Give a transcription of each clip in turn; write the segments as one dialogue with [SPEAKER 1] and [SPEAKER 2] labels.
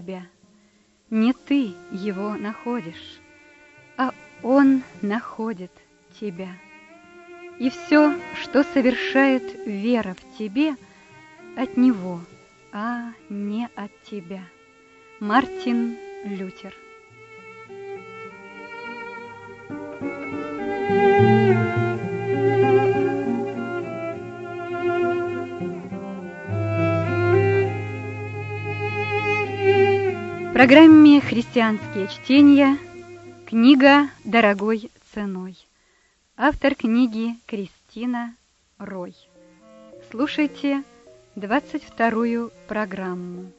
[SPEAKER 1] тебя. Не ты его находишь, а он находит тебя. И все, что совершает вера в тебе, от него, а не от тебя. Мартин Лютер В программе «Христианские чтения» книга «Дорогой ценой». Автор книги Кристина Рой. Слушайте 22-ю программу.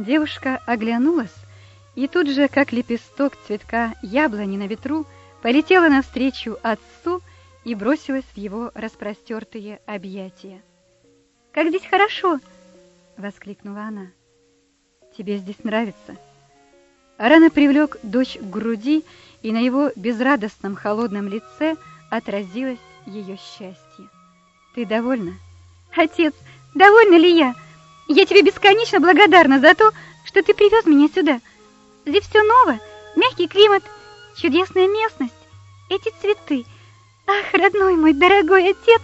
[SPEAKER 1] Девушка оглянулась и тут же, как лепесток цветка яблони на ветру, полетела навстречу отцу и бросилась в его распростертые объятия. «Как здесь хорошо!» — воскликнула она. «Тебе здесь нравится?» Арана привлек дочь к груди, и на его безрадостном холодном лице отразилось ее счастье. «Ты довольна?» «Отец, довольна ли я? Я тебе бесконечно благодарна за то, что ты привез меня сюда. Здесь все ново, мягкий климат, чудесная местность, эти цветы. Ах, родной мой, дорогой отец,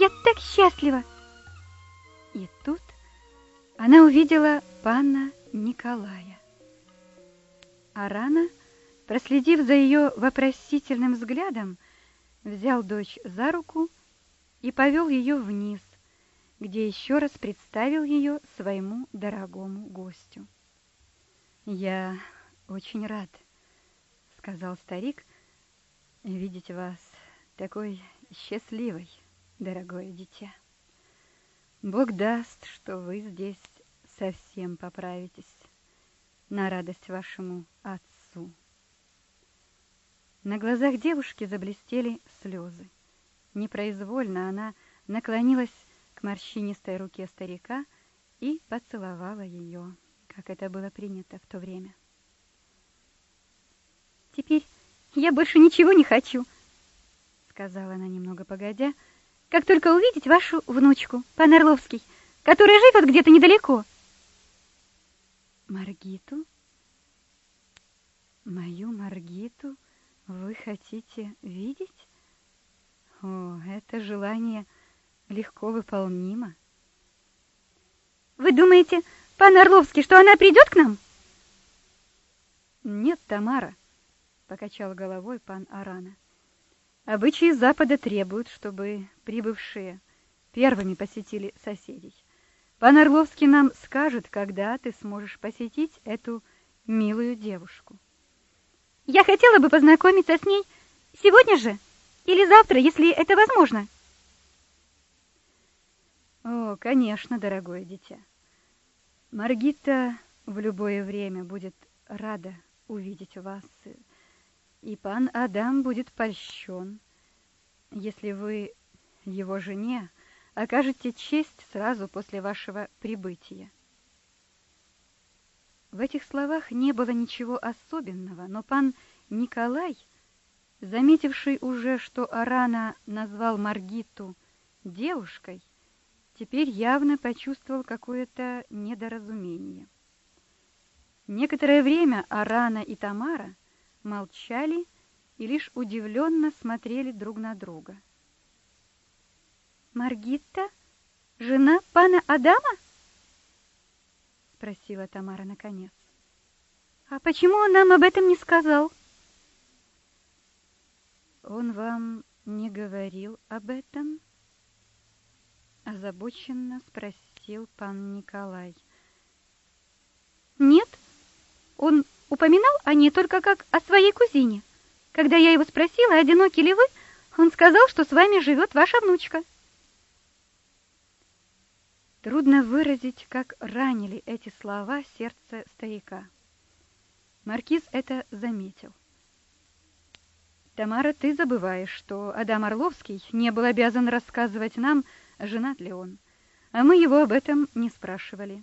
[SPEAKER 1] я так счастлива. И тут она увидела пана Николая. А рано, проследив за ее вопросительным взглядом, взял дочь за руку и повел ее вниз, где еще раз представил ее своему дорогому гостю. «Я очень рад», — сказал старик, — «видеть вас такой счастливой, дорогое дитя. Бог даст, что вы здесь совсем поправитесь на радость вашему отцу». На глазах девушки заблестели слезы. Непроизвольно она наклонилась морщинистой руке старика и поцеловала ее как это было принято в то время. «Теперь я больше ничего не хочу», — сказала она немного погодя, «как только увидеть вашу внучку, пан Орловский, которая живет где-то недалеко». «Маргиту? Мою Маргиту вы хотите видеть? О, это желание легко выполнимо». «Вы думаете, Пан Орловский, что она придет к нам?
[SPEAKER 2] Нет, Тамара, покачал головой пан Арана. Обычаи Запада требуют, чтобы прибывшие первыми посетили соседей. Пан Орловский нам скажет, когда ты сможешь посетить эту милую девушку.
[SPEAKER 1] Я хотела бы познакомиться с ней сегодня же или завтра, если это возможно.
[SPEAKER 2] О, конечно, дорогое дитя. Маргита в любое время будет рада увидеть вас, и пан Адам будет польщен, если вы его жене окажете честь сразу после вашего прибытия. В этих словах не было ничего особенного, но пан Николай, заметивший уже, что Арана назвал Маргиту девушкой, теперь явно почувствовал какое-то недоразумение. Некоторое время Арана и Тамара молчали и лишь удивленно смотрели друг на друга.
[SPEAKER 1] «Маргитта? Жена пана Адама?» — спросила Тамара наконец. «А почему он нам об этом не сказал?»
[SPEAKER 2] «Он вам не говорил об этом?» Озабоченно спросил пан Николай.
[SPEAKER 1] Нет, он упоминал о ней только как о своей кузине. Когда я его спросила, одиноки ли вы, он сказал, что с вами живет ваша внучка.
[SPEAKER 2] Трудно выразить, как ранили эти слова сердце старика. Маркиз это заметил. Тамара, ты забываешь, что Адам Орловский не был обязан рассказывать нам женат ли он.
[SPEAKER 1] А мы его об этом не спрашивали.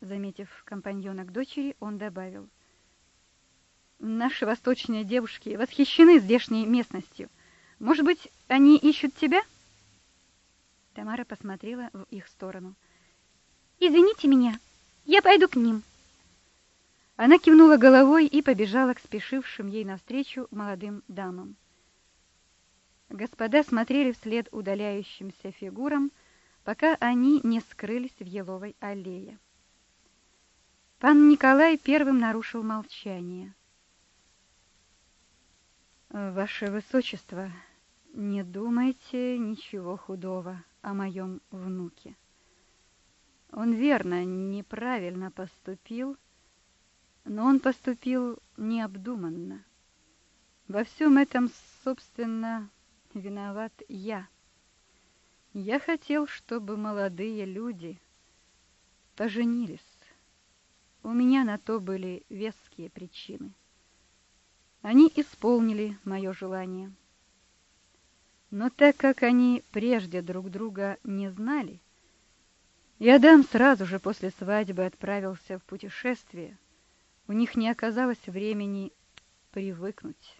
[SPEAKER 1] Заметив компаньонок дочери, он добавил. Наши восточные девушки восхищены здешней местностью. Может быть, они ищут тебя? Тамара посмотрела в их сторону.
[SPEAKER 2] Извините меня, я пойду к ним.
[SPEAKER 1] Она кивнула головой и побежала к спешившим ей навстречу молодым дамам. Господа смотрели вслед удаляющимся фигурам, пока они не скрылись в еловой аллее. Пан Николай первым нарушил молчание. «Ваше Высочество, не думайте ничего худого о моем внуке. Он верно, неправильно поступил, но он поступил необдуманно. Во всем этом, собственно, виноват я». Я хотел, чтобы молодые люди поженились. У меня на то были веские причины. Они исполнили мое желание. Но так как они прежде друг друга не знали, и Адам сразу же после свадьбы отправился в путешествие, у них не оказалось времени привыкнуть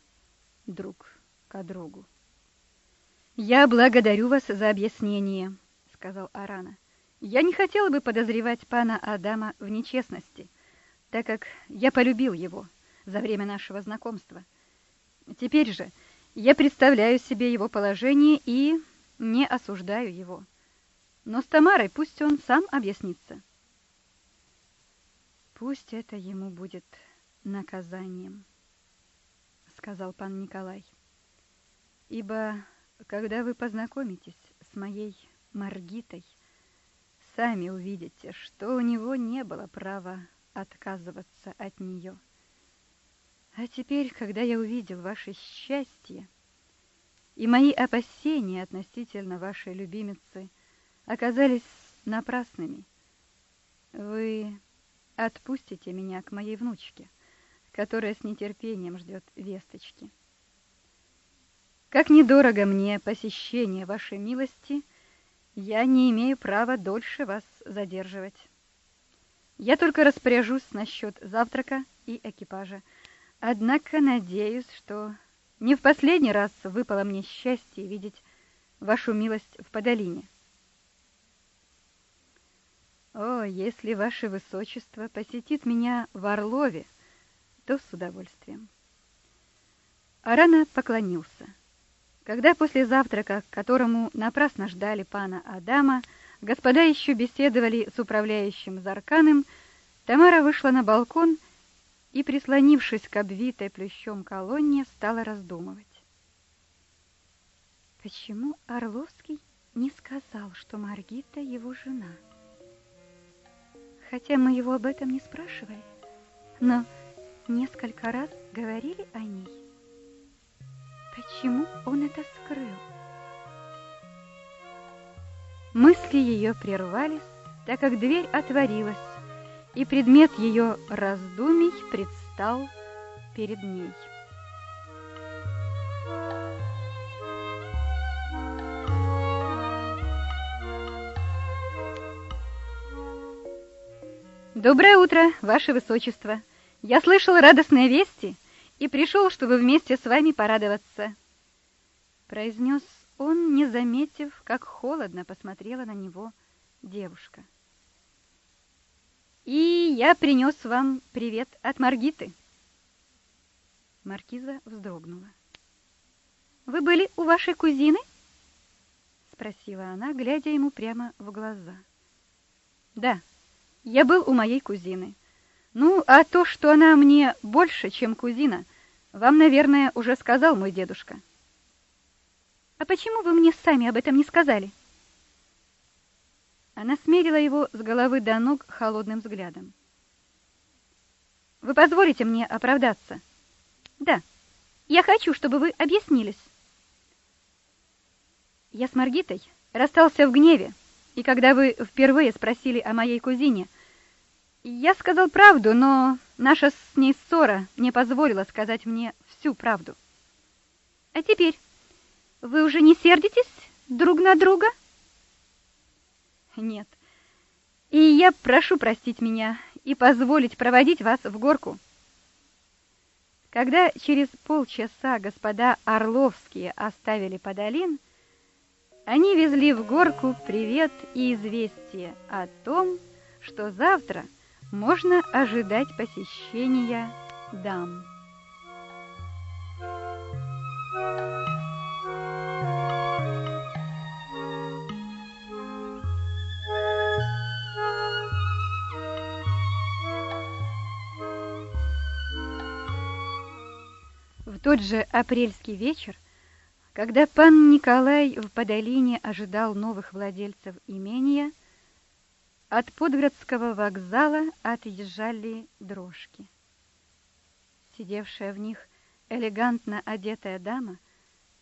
[SPEAKER 1] друг к другу. «Я благодарю вас за объяснение», — сказал Арана. «Я не хотела бы подозревать пана Адама в нечестности, так как я полюбил его за время нашего знакомства. Теперь же я представляю себе его положение и не осуждаю его. Но с Тамарой пусть он сам объяснится». «Пусть это ему будет наказанием», — сказал пан Николай. «Ибо когда вы познакомитесь с моей Маргитой, сами увидите, что у него не было права отказываться от нее. А теперь, когда я увидел ваше счастье и мои опасения относительно вашей любимицы оказались напрасными, вы отпустите меня к моей внучке, которая с нетерпением ждет весточки. Как недорого мне посещение вашей милости, я не имею права дольше вас задерживать. Я только распоряжусь насчет завтрака и экипажа. Однако надеюсь, что не в последний раз выпало мне счастье видеть вашу милость в Подолине. О, если ваше высочество посетит меня в Орлове, то с удовольствием. Арана поклонился. Когда после завтрака, которому напрасно ждали пана Адама, господа еще беседовали с управляющим Зарканым, Тамара вышла на балкон и, прислонившись к обвитой плющом колонне, стала раздумывать. Почему Орловский не сказал, что Маргита его жена? Хотя мы его об этом не спрашивали, но несколько раз говорили о ней. Почему он это скрыл? Мысли ее прервались, так как дверь отворилась, и предмет ее раздумий предстал перед ней. Доброе утро, Ваше Высочество! Я слышал радостные вести — и пришел, чтобы вместе с вами порадоваться», — произнес он, не заметив, как холодно посмотрела на него девушка. «И я принес вам привет от Маргиты». Маркиза вздрогнула. «Вы были у вашей кузины?» — спросила она, глядя ему прямо в глаза. «Да, я был у моей кузины. Ну, а то, что она мне больше, чем кузина, вам, наверное, уже сказал мой дедушка. А почему вы мне сами об этом не сказали? Она смерила его с головы до ног холодным взглядом. Вы позволите мне оправдаться? Да. Я хочу, чтобы вы объяснились. Я с Маргитой расстался в гневе, и когда вы впервые спросили о моей кузине, я сказал правду, но наша с ней ссора не позволила сказать мне всю правду. А теперь вы уже не сердитесь друг на друга? нет. И я прошу простить меня и позволить проводить вас в горку. Когда через полчаса господа Орловские оставили Подолин, они везли в горку привет и известие о том, что завтра можно ожидать посещения дам. В тот же апрельский вечер, когда пан Николай в Подолине ожидал новых владельцев имения, от Подградского вокзала отъезжали дрожки. Сидевшая в них элегантно одетая дама,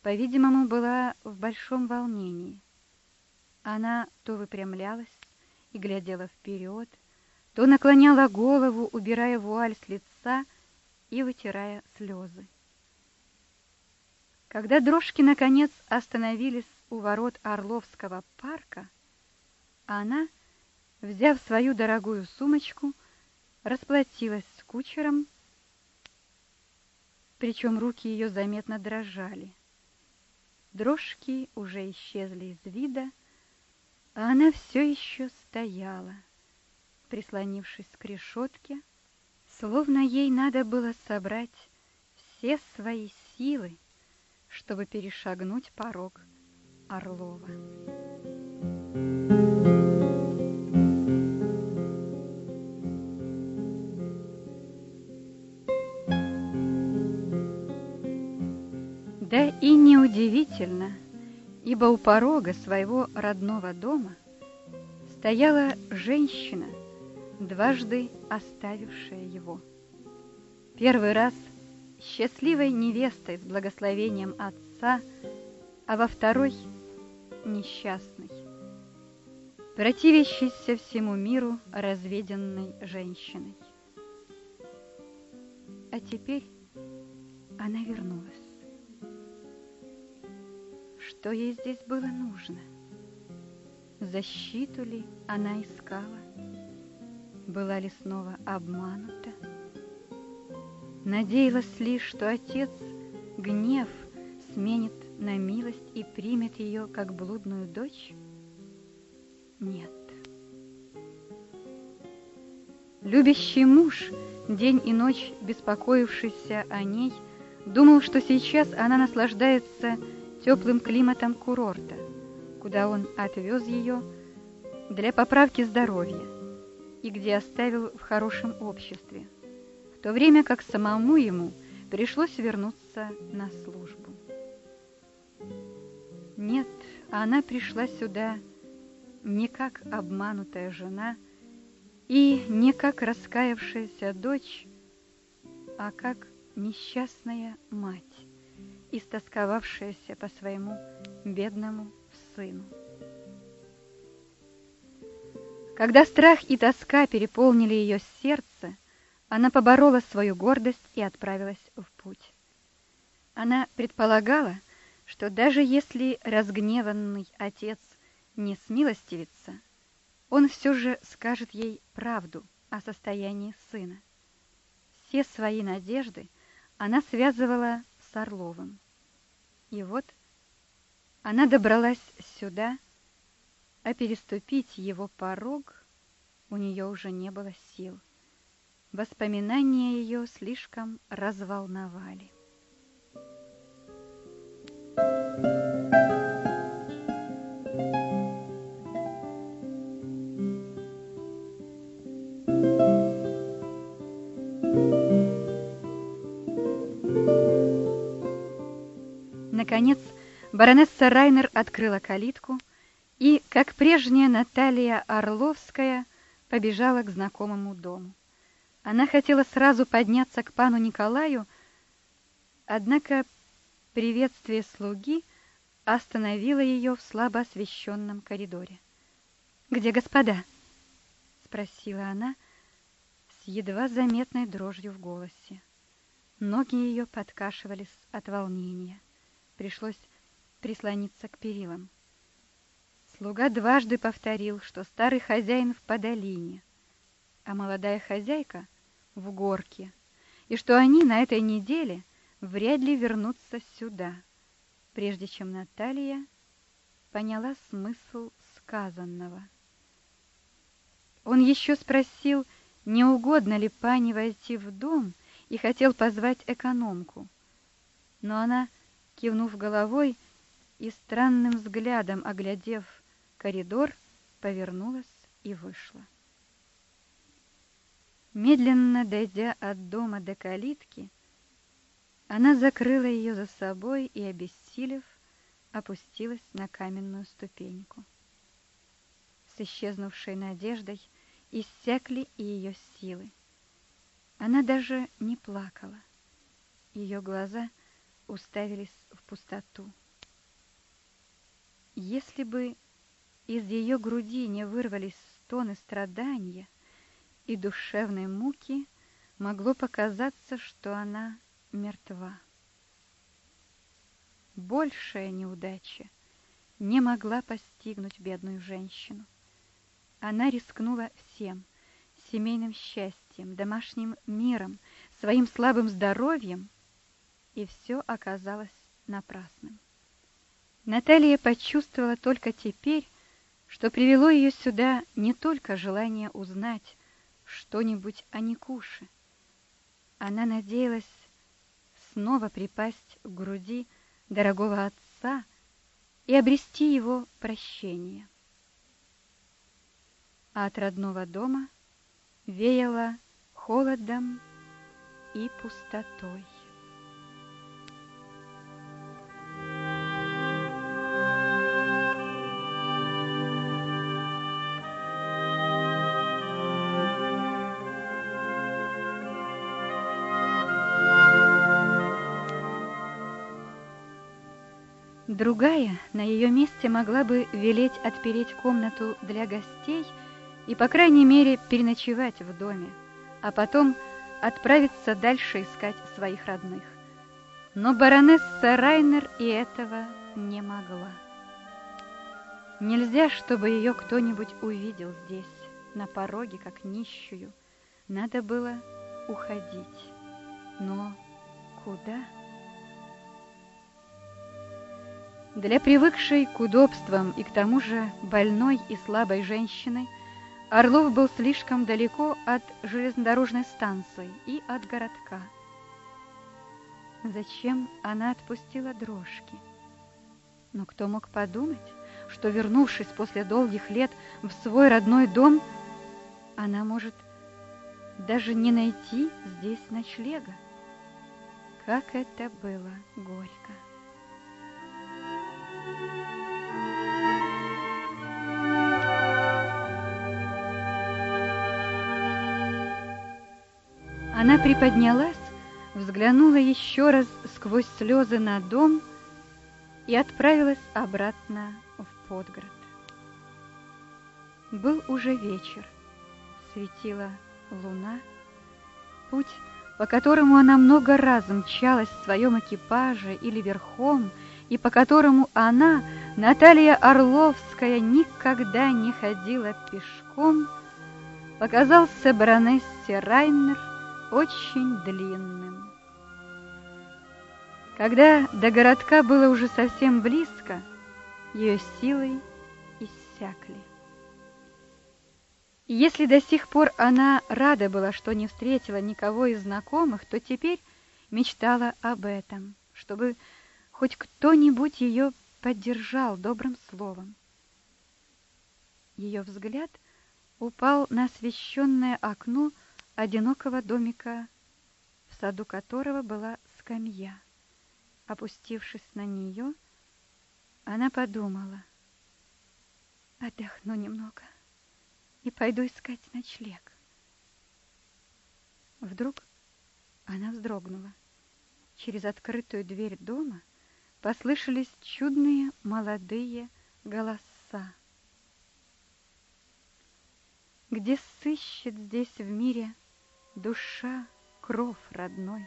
[SPEAKER 1] по-видимому, была в большом волнении. Она то выпрямлялась и глядела вперед, то наклоняла голову, убирая вуаль с лица и вытирая слезы. Когда дрожки наконец остановились у ворот Орловского парка, она, взяв свою дорогую сумочку, расплатилась с кучером, причем руки ее заметно дрожали. Дрожки уже исчезли из вида, а она все еще стояла, прислонившись к решетке, словно ей надо было собрать все свои силы, чтобы перешагнуть порог Орлова. И неудивительно, ибо у порога своего родного дома стояла женщина, дважды оставившая его. Первый раз – счастливой невестой с благословением отца, а во второй — несчастной, противящейся всему миру разведенной женщиной. А теперь она вернулась. Что ей здесь было нужно? Защиту ли она искала? Была ли снова обманута? Надеялась лишь, что отец гнев сменит на милость и примет ее как блудную дочь? Нет. Любящий муж, день и ночь беспокоившийся о ней, думал, что сейчас она наслаждается теплым климатом курорта, куда он отвез ее для поправки здоровья и где оставил в хорошем обществе в то время как самому ему пришлось вернуться на службу. Нет, она пришла сюда не как обманутая жена и не как раскаявшаяся дочь, а как несчастная мать, истосковавшаяся по своему бедному сыну. Когда страх и тоска переполнили ее сердце, она поборола свою гордость и отправилась в путь. Она предполагала, что даже если разгневанный отец не смилостивится, он все же скажет ей правду о состоянии сына. Все свои надежды она связывала с Орловым. И вот она добралась сюда, а переступить его порог у нее уже не было сил. Воспоминания ее слишком разволновали. Наконец, баронесса Райнер открыла калитку и, как прежняя Наталья Орловская, побежала к знакомому дому. Она хотела сразу подняться к пану Николаю, однако приветствие слуги остановило ее в слабо освещенном коридоре. «Где господа?» — спросила она с едва заметной дрожью в голосе. Ноги ее подкашивались от волнения. Пришлось прислониться к перилам. Слуга дважды повторил, что старый хозяин в подолине, а молодая хозяйка в горке, и что они на этой неделе вряд ли вернутся сюда, прежде чем Наталья поняла смысл сказанного. Он еще спросил, не угодно ли пани войти в дом, и хотел позвать экономку. Но она, кивнув головой и странным взглядом оглядев коридор, повернулась и вышла. Медленно дойдя от дома до калитки, она закрыла ее за собой и, обессилев, опустилась на каменную ступеньку. С исчезнувшей надеждой иссякли и ее силы. Она даже не плакала. Ее глаза уставились в пустоту. Если бы из ее груди не вырвались стоны страдания и душевной муки, могло показаться, что она мертва. Большая неудача не могла постигнуть бедную женщину. Она рискнула всем — семейным счастьем, домашним миром, своим слабым здоровьем, и все оказалось напрасным. Наталья почувствовала только теперь, что привело ее сюда не только желание узнать что-нибудь о Никуше. Она надеялась снова припасть к груди дорогого отца и обрести его прощение. А от родного дома веяло холодом и пустотой. Другая на ее месте могла бы велеть отпереть комнату для гостей и, по крайней мере, переночевать в доме, а потом отправиться дальше искать своих родных. Но баронесса Райнер и этого не могла. Нельзя, чтобы ее кто-нибудь увидел здесь, на пороге, как нищую. Надо было уходить. Но куда? Для привыкшей к удобствам и к тому же больной и слабой женщины Орлов был слишком далеко от железнодорожной станции и от городка. Зачем она отпустила дрожки? Но кто мог подумать, что, вернувшись после долгих лет в свой родной дом, она может даже не найти здесь ночлега? Как это было горько! Она приподнялась, взглянула еще раз сквозь слезы на дом и отправилась обратно в Подгород. Был уже вечер, светила луна. Путь, по которому она много раз мчалась в своем экипаже или верхом, и по которому она, Наталья Орловская, никогда не ходила пешком, показался баронессе Райнер очень длинным. Когда до городка было уже совсем близко, ее силы иссякли. Если до сих пор она рада была, что не встретила никого из знакомых, то теперь мечтала об этом, чтобы хоть кто-нибудь ее поддержал добрым словом. Ее взгляд упал на освещенное окно одинокого домика, в саду которого была скамья. Опустившись на нее, она подумала, отдохну немного и пойду искать ночлег. Вдруг она вздрогнула. Через открытую дверь дома послышались чудные молодые голоса. Где сыщет здесь в мире душа кров родной.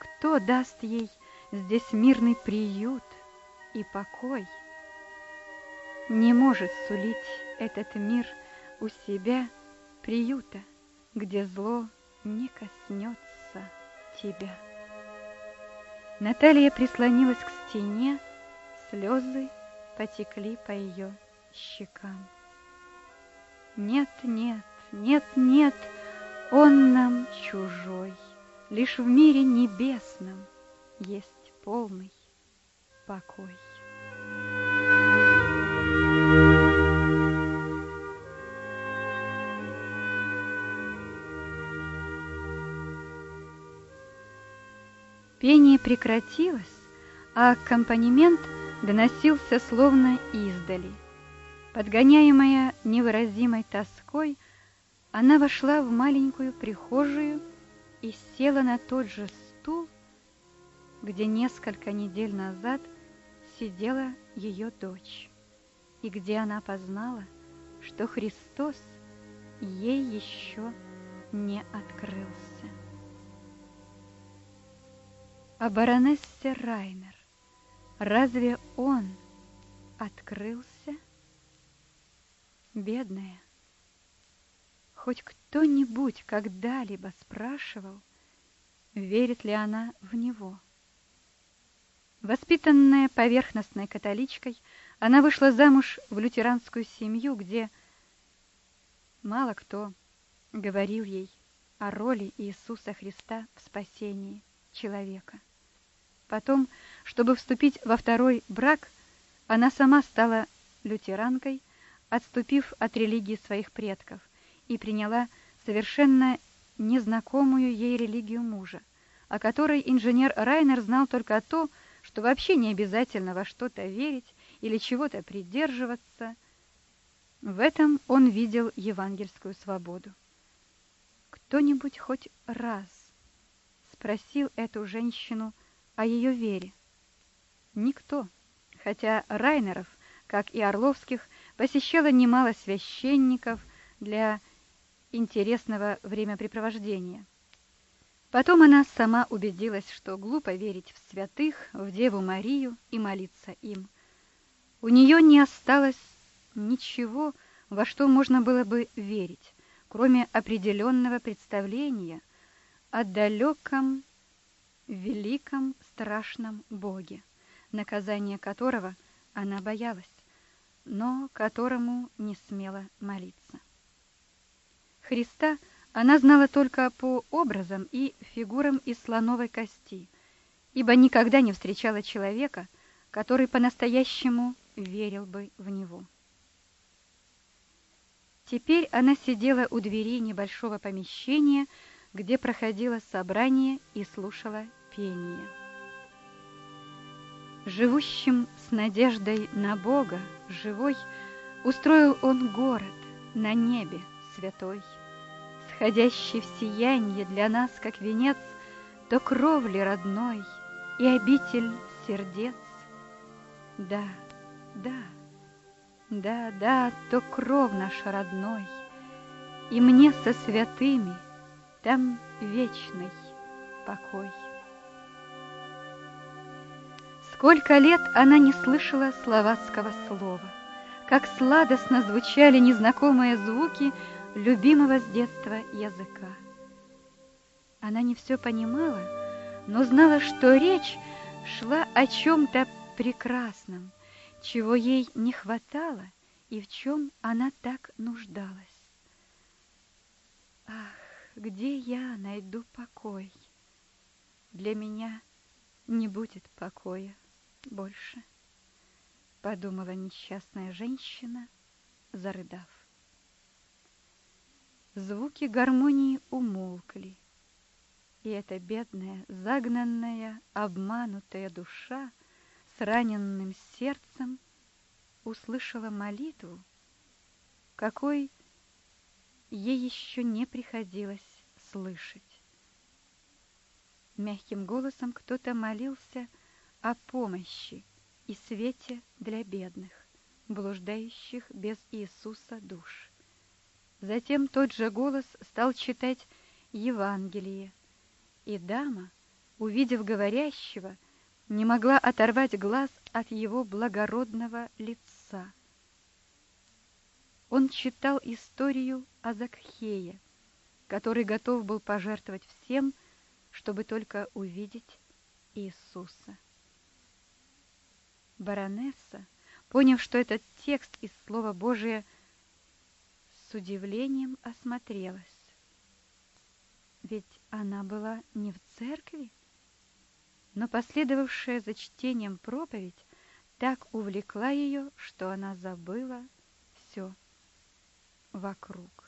[SPEAKER 1] Кто даст ей здесь мирный приют и покой? Не может сулить этот мир у себя приюта, где зло не коснется тебя. Наталья прислонилась к стене, слезы потекли по ее щекам. Нет, нет, нет, нет, он нам чужой, Лишь в мире небесном есть полный покой. Пение прекратилось, а аккомпанемент доносился словно издали. Подгоняемая невыразимой тоской, она вошла в маленькую прихожую и села на тот же стул, где несколько недель назад сидела ее дочь, и где она познала, что Христос ей еще не открылся. А баронессе Райнер, разве он открылся? Бедная, хоть кто-нибудь когда-либо спрашивал, верит ли она в него. Воспитанная поверхностной католичкой, она вышла замуж в лютеранскую семью, где мало кто говорил ей о роли Иисуса Христа в спасении человека. Потом, чтобы вступить во второй брак, она сама стала лютеранкой, отступив от религии своих предков – и приняла совершенно незнакомую ей религию мужа, о которой инженер Райнер знал только то, что вообще не обязательно во что-то верить или чего-то придерживаться. В этом он видел евангельскую свободу. Кто-нибудь хоть раз спросил эту женщину о ее вере? Никто, хотя Райнеров, как и Орловских, посещало немало священников для интересного времяпрепровождения. Потом она сама убедилась, что глупо верить в святых, в Деву Марию и молиться им. У нее не осталось ничего, во что можно было бы верить, кроме определенного представления о далеком, великом, страшном Боге, наказание которого она боялась, но которому не смела молиться. Христа она знала только по образам и фигурам из слоновой кости, ибо никогда не встречала человека, который по-настоящему верил бы в него. Теперь она сидела у двери небольшого помещения, где проходило собрание и слушала пение. Живущим с надеждой на Бога, живой, устроил он город на небе, святой, Сходящий в сиянье для нас, как венец, То кровли родной и обитель сердец. Да, да, да, да, то кров наш родной, И мне со святыми там вечный покой. Сколько лет она не слышала словацкого слова, Как сладостно звучали незнакомые звуки любимого с детства языка. Она не все понимала, но знала, что речь шла о чем-то прекрасном, чего ей не хватало и в чем она так нуждалась. Ах, где я найду покой? Для меня не будет покоя больше, подумала несчастная женщина, зарыдав. Звуки гармонии умолкли, и эта бедная, загнанная, обманутая душа с раненным сердцем услышала молитву, какой ей еще не приходилось слышать. Мягким голосом кто-то молился о помощи и свете для бедных, блуждающих без Иисуса душ. Затем тот же голос стал читать Евангелие, и дама, увидев говорящего, не могла оторвать глаз от его благородного лица, он читал историю о Закхее, который готов был пожертвовать всем, чтобы только увидеть Иисуса. Баронесса, поняв, что этот текст из Слова Божия, с удивлением осмотрелась. Ведь она была не в церкви, но последовавшая за чтением проповедь так увлекла ее, что она забыла все вокруг.